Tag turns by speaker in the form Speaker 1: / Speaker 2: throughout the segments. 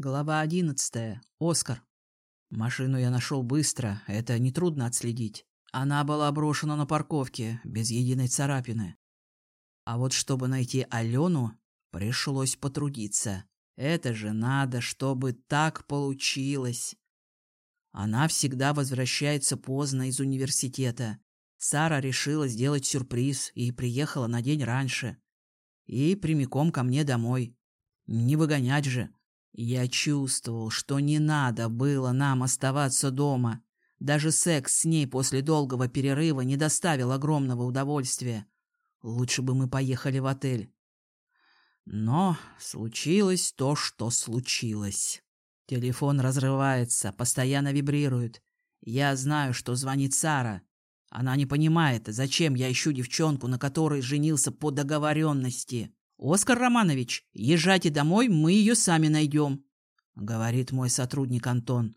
Speaker 1: Глава одиннадцатая. Оскар. Машину я нашел быстро, это нетрудно отследить. Она была брошена на парковке, без единой царапины. А вот чтобы найти Алену, пришлось потрудиться. Это же надо, чтобы так получилось. Она всегда возвращается поздно из университета. Сара решила сделать сюрприз и приехала на день раньше. И прямиком ко мне домой. Не выгонять же. Я чувствовал, что не надо было нам оставаться дома. Даже секс с ней после долгого перерыва не доставил огромного удовольствия. Лучше бы мы поехали в отель. Но случилось то, что случилось. Телефон разрывается, постоянно вибрирует. Я знаю, что звонит Сара. Она не понимает, зачем я ищу девчонку, на которой женился по договоренности. «Оскар Романович, езжайте домой, мы ее сами найдем», — говорит мой сотрудник Антон.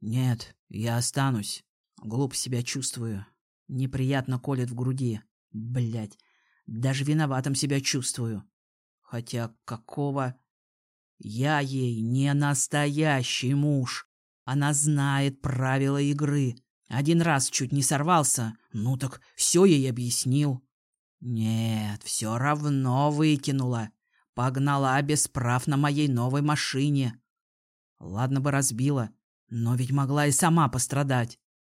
Speaker 1: «Нет, я останусь. Глупо себя чувствую. Неприятно колет в груди. Блять, даже виноватым себя чувствую. Хотя какого... Я ей не настоящий муж. Она знает правила игры. Один раз чуть не сорвался, ну так все ей объяснил. Нет, все равно выкинула. Погнала без прав на моей новой машине. Ладно бы разбила, но ведь могла и сама пострадать.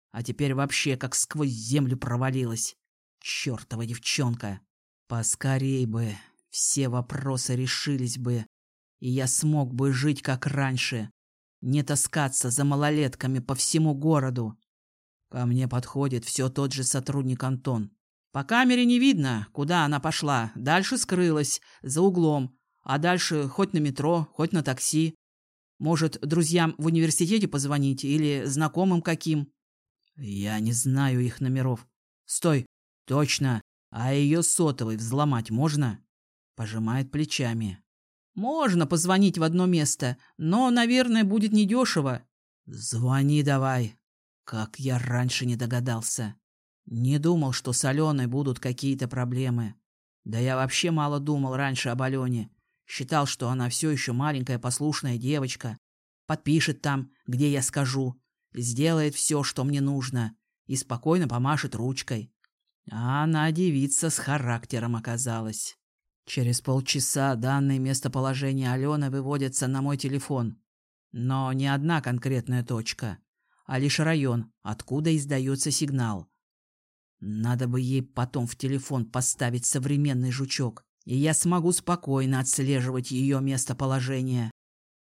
Speaker 1: А теперь вообще как сквозь землю провалилась. Чёртова девчонка. Поскорей бы, все вопросы решились бы, и я смог бы жить как раньше, не таскаться за малолетками по всему городу. Ко мне подходит все тот же сотрудник Антон. По камере не видно, куда она пошла. Дальше скрылась, за углом. А дальше хоть на метро, хоть на такси. Может, друзьям в университете позвонить или знакомым каким? Я не знаю их номеров. Стой, точно. А ее сотовый взломать можно? Пожимает плечами. Можно позвонить в одно место, но, наверное, будет недешево. Звони давай. Как я раньше не догадался. Не думал, что с Аленой будут какие-то проблемы. Да я вообще мало думал раньше об Алене. Считал, что она все еще маленькая послушная девочка. Подпишет там, где я скажу. Сделает все, что мне нужно. И спокойно помашет ручкой. А она девица с характером оказалась. Через полчаса данные местоположения Алены выводятся на мой телефон. Но не одна конкретная точка, а лишь район, откуда издается сигнал. Надо бы ей потом в телефон поставить современный жучок, и я смогу спокойно отслеживать ее местоположение.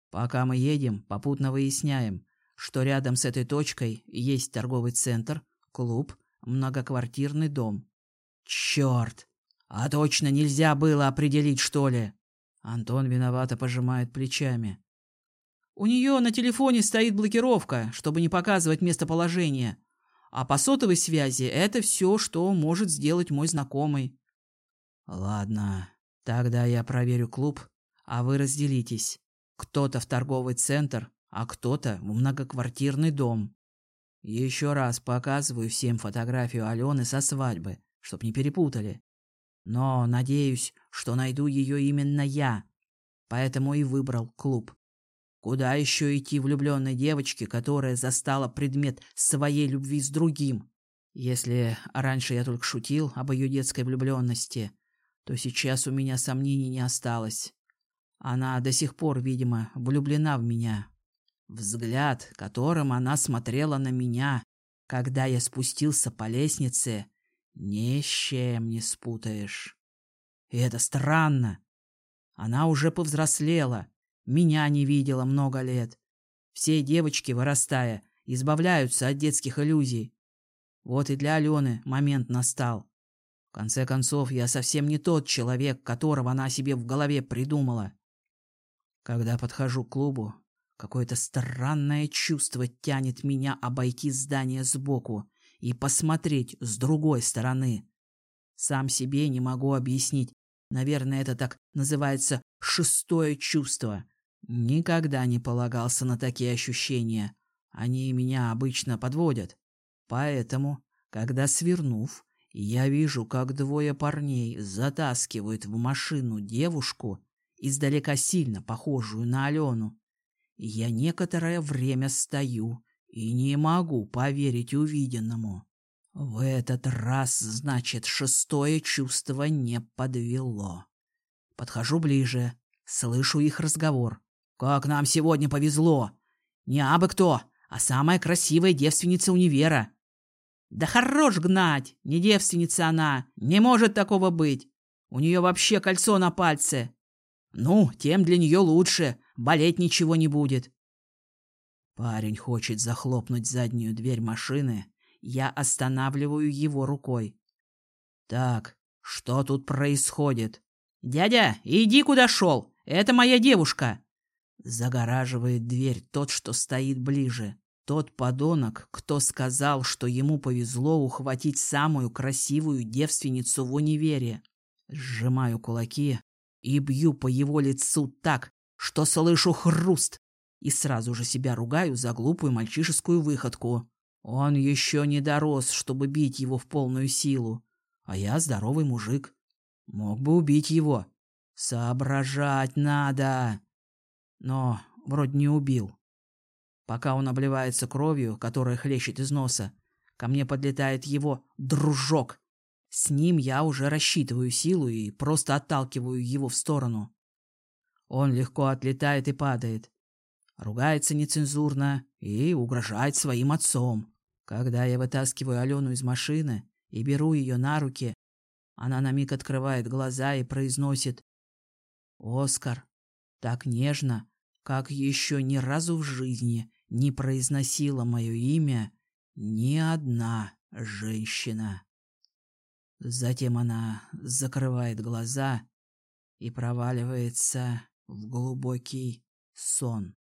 Speaker 1: Пока мы едем, попутно выясняем, что рядом с этой точкой есть торговый центр, клуб, многоквартирный дом. Черт! А точно нельзя было определить, что ли? Антон виновато пожимает плечами. У нее на телефоне стоит блокировка, чтобы не показывать местоположение. А по сотовой связи это все, что может сделать мой знакомый. Ладно, тогда я проверю клуб, а вы разделитесь. Кто-то в торговый центр, а кто-то в многоквартирный дом. Еще раз показываю всем фотографию Алены со свадьбы, чтоб не перепутали. Но надеюсь, что найду ее именно я, поэтому и выбрал клуб. Куда еще идти влюбленной девочке, которая застала предмет своей любви с другим? Если раньше я только шутил об ее детской влюбленности, то сейчас у меня сомнений не осталось. Она до сих пор, видимо, влюблена в меня. Взгляд, которым она смотрела на меня, когда я спустился по лестнице, ни с чем не спутаешь. И это странно. Она уже повзрослела, меня не видела много лет. Все девочки, вырастая, избавляются от детских иллюзий. Вот и для Алены момент настал. В конце концов, я совсем не тот человек, которого она себе в голове придумала. Когда подхожу к клубу, какое-то странное чувство тянет меня обойти здание сбоку и посмотреть с другой стороны. Сам себе не могу объяснить. Наверное, это так называется шестое чувство. Никогда не полагался на такие ощущения. Они меня обычно подводят. Поэтому, когда свернув, я вижу, как двое парней затаскивают в машину девушку, издалека сильно похожую на Алену. Я некоторое время стою и не могу поверить увиденному. В этот раз, значит, шестое чувство не подвело. Подхожу ближе, слышу их разговор. «Как нам сегодня повезло! Не абы кто, а самая красивая девственница универа!» «Да хорош гнать! Не девственница она! Не может такого быть! У нее вообще кольцо на пальце!» «Ну, тем для нее лучше, болеть ничего не будет!» Парень хочет захлопнуть заднюю дверь машины. Я останавливаю его рукой. «Так, что тут происходит?» «Дядя, иди куда шел! Это моя девушка!» Загораживает дверь тот, что стоит ближе. Тот подонок, кто сказал, что ему повезло ухватить самую красивую девственницу в универе. Сжимаю кулаки и бью по его лицу так, что слышу хруст, и сразу же себя ругаю за глупую мальчишескую выходку. Он еще не дорос, чтобы бить его в полную силу, а я здоровый мужик. Мог бы убить его. Соображать надо. Но вроде не убил. Пока он обливается кровью, которая хлещет из носа, ко мне подлетает его дружок. С ним я уже рассчитываю силу и просто отталкиваю его в сторону. Он легко отлетает и падает. Ругается нецензурно и угрожает своим отцом. Когда я вытаскиваю Алену из машины и беру ее на руки, она на миг открывает глаза и произносит «Оскар» так нежно, как еще ни разу в жизни не произносила мое имя ни одна женщина. Затем она закрывает глаза и проваливается в глубокий сон.